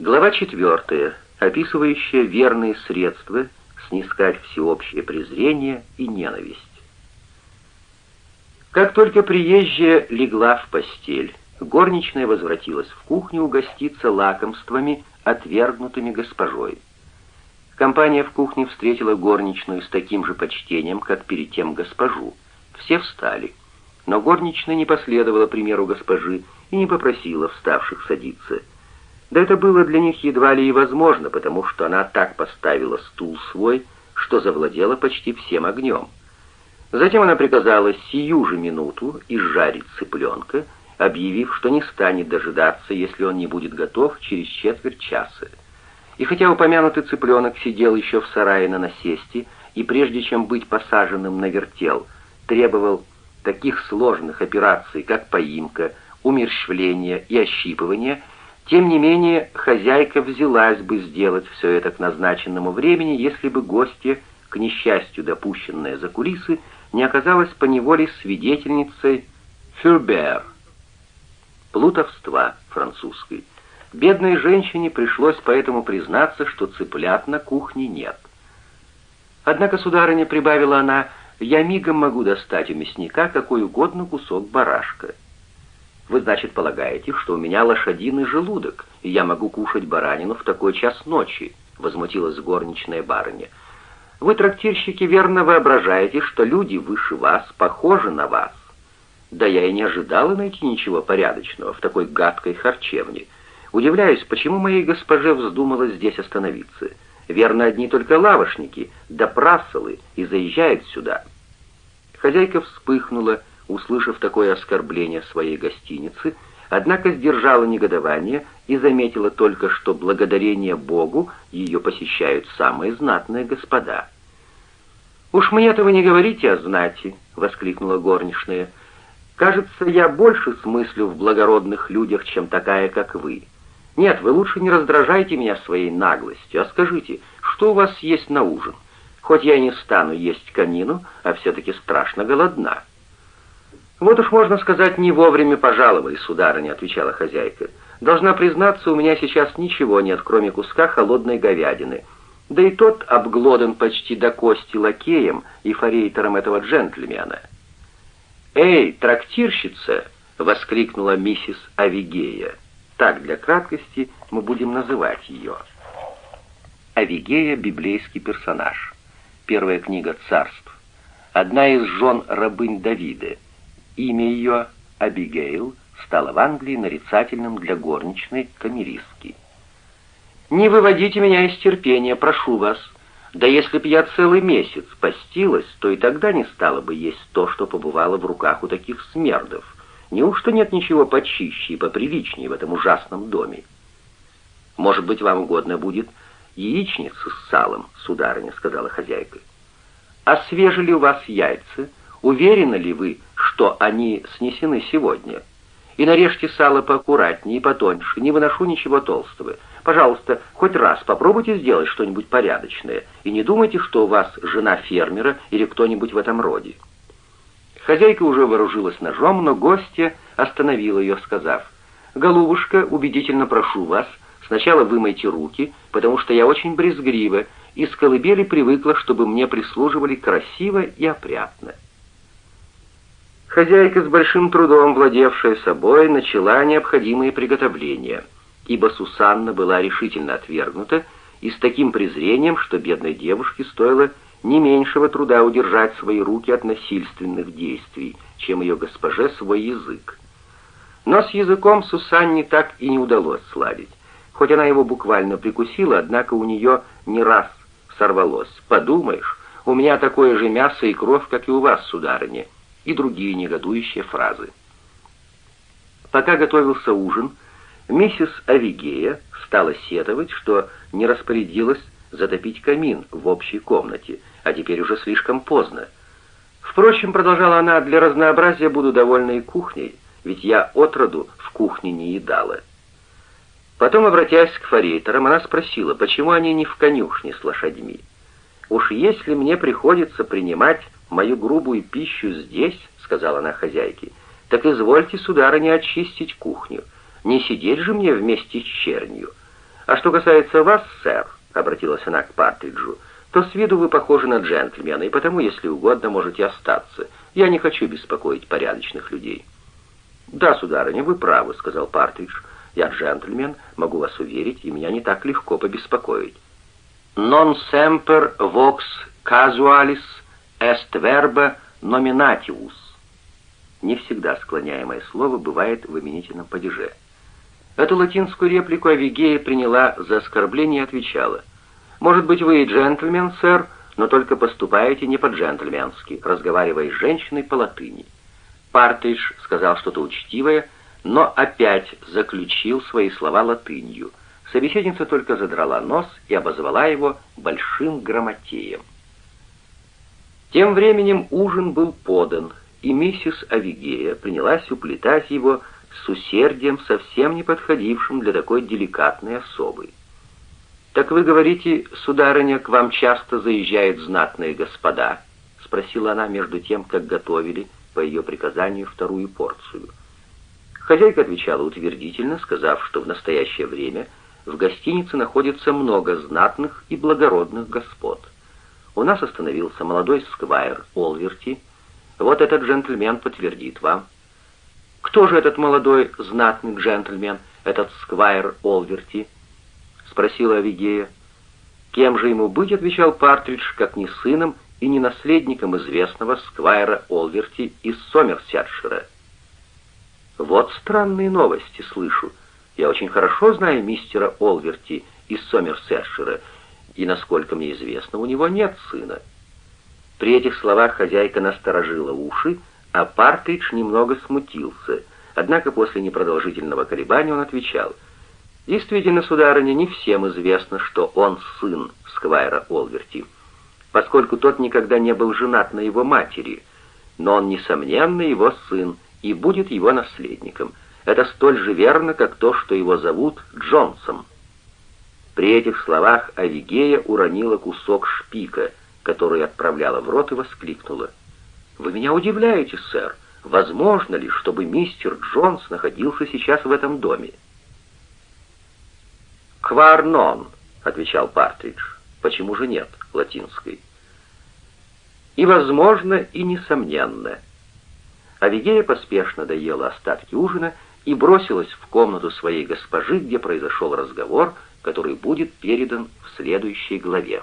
Глава четвертая, описывающая верные средства снискать всеобщее презрение и ненависть. Как только приезжая легла в постель, горничная возвратилась в кухню угоститься лакомствами, отвергнутыми госпожой. Компания в кухне встретила горничную с таким же почтением, как перед тем госпожу. Все встали. Но горничная не последовала примеру госпожи и не попросила вставших садиться. Да это было для них едва ли и возможно, потому что она так поставила стул свой, что завладела почти всем огнем. Затем она приказала сию же минуту изжарить цыпленка, объявив, что не станет дожидаться, если он не будет готов через четверть часа. И хотя упомянутый цыпленок сидел еще в сарае на насесте, и прежде чем быть посаженным на вертел, требовал таких сложных операций, как поимка, умерщвление и ощипывание, тем не менее хозяйка взялась бы сделать все это к назначенному времени, если бы гостья, к несчастью допущенная за кулисы, не оказалась поневоле свидетельницей «фюрбер» — плутовства французской. Бедной женщине пришлось поэтому признаться, что цыплят на кухне нет. Однако, сударыня, прибавила она, я мигом могу достать у мясника какой угодно кусок барашка. Вы, значит, полагаете, что у меня лошадиный желудок, и я могу кушать баранину в такой час ночи, возмутилась горничная барыня. Вы, трактирщики, верно воображаете, что люди выше вас похожи на вас. Да я и не ожидала найти ничего порядочного в такой гадкой харчевне. Удивляюсь, почему моей госпоже вздумалось здесь остановиться. Верно, одни только лавошники, да прасолы, и заезжают сюда. Хозяйка вспыхнула, услышав такое оскорбление своей гостиницы, однако сдержала негодование и заметила только, что благодарение Богу ее посещают самые знатные господа. «Уж мне этого не говорите о знати!» — воскликнула горничная. «Кажется, я больше смыслю в благородных людях, чем такая, как вы. Нет, вы лучше не раздражайте меня своей наглостью, а скажите, что у вас есть на ужин? Хоть я и не стану есть конину, а все-таки страшно голодна». «Вот уж можно сказать, не вовремя пожаловали, сударыня», — отвечала хозяйка. «Должна признаться, у меня сейчас ничего нет, кроме куска холодной говядины. Да и тот обглодан почти до кости лакеем и форейтером этого джентльмена». «Эй, трактирщица!» — воскликнула миссис Авигея. Так, для краткости, мы будем называть ее. Авигея — библейский персонаж. Первая книга царств. Одна из жен рабынь Давида — Имя ее, Абигейл, стало в Англии нарицательным для горничной камеристки. «Не выводите меня из терпения, прошу вас. Да если б я целый месяц постилась, то и тогда не стала бы есть то, что побывало в руках у таких смердов. Неужто нет ничего почище и поприличнее в этом ужасном доме? Может быть, вам угодно будет яичница с салом, сударыня, — сказала хозяйка. А свежи у вас яйца? Уверены ли вы, что они снесены сегодня. И нарежьте сало поаккуратнее и потоньше, не выношу ничего толстого. Пожалуйста, хоть раз попробуйте сделать что-нибудь порядочное, и не думайте, что у вас жена фермера или кто-нибудь в этом роде». Хозяйка уже вооружилась ножом, но гостья остановила ее, сказав, «Голубушка, убедительно прошу вас, сначала вымойте руки, потому что я очень брезглива, и с колыбели привыкла, чтобы мне прислуживали красиво и опрятно». Хозяйка, с большим трудом владевшая собой, начала необходимые приготовления, ибо Сусанна была решительно отвергнута и с таким презрением, что бедной девушке стоило не меньшего труда удержать свои руки от насильственных действий, чем ее госпоже свой язык. Но с языком Сусанне так и не удалось сладить. Хоть она его буквально прикусила, однако у нее не раз сорвалось. «Подумаешь, у меня такое же мясо и кровь, как и у вас, сударыня и другие негодующие фразы. Пока готовился ужин, миссис Авигея стала сетовать, что не распорядилась затопить камин в общей комнате, а теперь уже слишком поздно. Впрочем, продолжала она, для разнообразия буду довольна и кухней, ведь я отроду в кухне не едала. Потом, обратясь к форейтерам, она спросила, почему они не в конюшне с лошадьми. «Уж если мне приходится принимать мою грубую пищу здесь, — сказала она хозяйке, — так извольте, сударыня, очистить кухню. Не сидеть же мне вместе с чернью. А что касается вас, сэр, обратилась она к Партриджу, то с виду вы похожи на джентльмена, и потому, если угодно, можете остаться. Я не хочу беспокоить порядочных людей». «Да, сударыня, вы правы», — сказал Партридж. «Я джентльмен, могу вас уверить, и меня не так легко побеспокоить». «Non semper vox casualis est verba nominatius». Не всегда склоняемое слово бывает в именительном падеже. Эту латинскую реплику Авигея приняла за оскорбление и отвечала. «Может быть, вы и джентльмен, сэр, но только поступаете не по-джентльменски, разговаривая с женщиной по латыни». Партридж сказал что-то учтивое, но опять заключил свои слова латынью. Собеседница только задрала нос и обозвала его большим грамотеем. Тем временем ужин был подан, и миссис Авигея принялась уплетать его с усердием, совсем не подходившим для такой деликатной особы. «Так вы говорите, сударыня, к вам часто заезжают знатные господа?» — спросила она между тем, как готовили, по ее приказанию, вторую порцию. Хозяйка отвечала утвердительно, сказав, что в настоящее время в гостинице находится много знатных и благородных господ. У нас остановился молодой сквайр Олверти. Вот этот джентльмен подтвердит вам. «Кто же этот молодой знатный джентльмен, этот сквайр Олверти?» — спросила Авигея. «Кем же ему быть?» — отвечал Партридж, как не сыном и не наследником известного сквайра Олверти из Сомерсетшира. «Вот странные новости слышу. Я очень хорошо знаю мистера Олверти из Сомерсетшира, и, насколько мне известно, у него нет сына». При этих словах хозяйка насторожила уши, а Партридж немного смутился, однако после непродолжительного колебания он отвечал, «Действительно, сударыня, не всем известно, что он сын Сквайра Олверти, поскольку тот никогда не был женат на его матери, но он, несомненно, его сын и будет его наследником. Это столь же верно, как то, что его зовут Джонсом». При этих словах Авигея уронила кусок шпика, который отправляла в рот и воскликнула — «Вы меня удивляете, сэр. Возможно ли, чтобы мистер Джонс находился сейчас в этом доме?» «Кварнон», — отвечал Партридж. «Почему же нет?» — латинской. «И возможно, и несомненно». Авигея поспешно доела остатки ужина и бросилась в комнату своей госпожи, где произошел разговор, который будет передан в следующей главе.